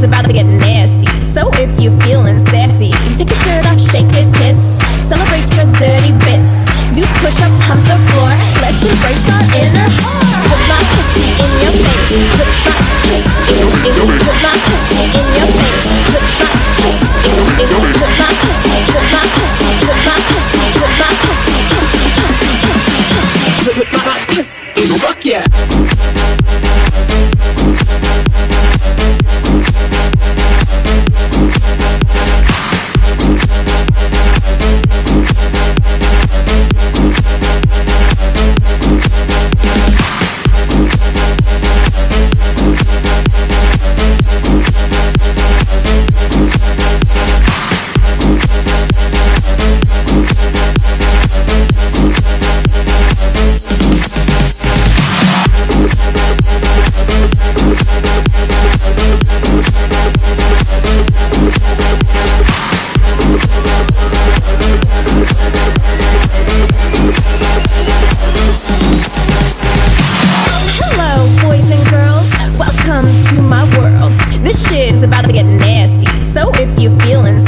is about to get nasty. So if you're feeling sassy, take your shirt off, shake your tits, celebrate your dirty bits. Do push-ups, hump the floor. Let's embrace our inner. My world. This shit is about to get nasty. So if you're feeling